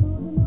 through the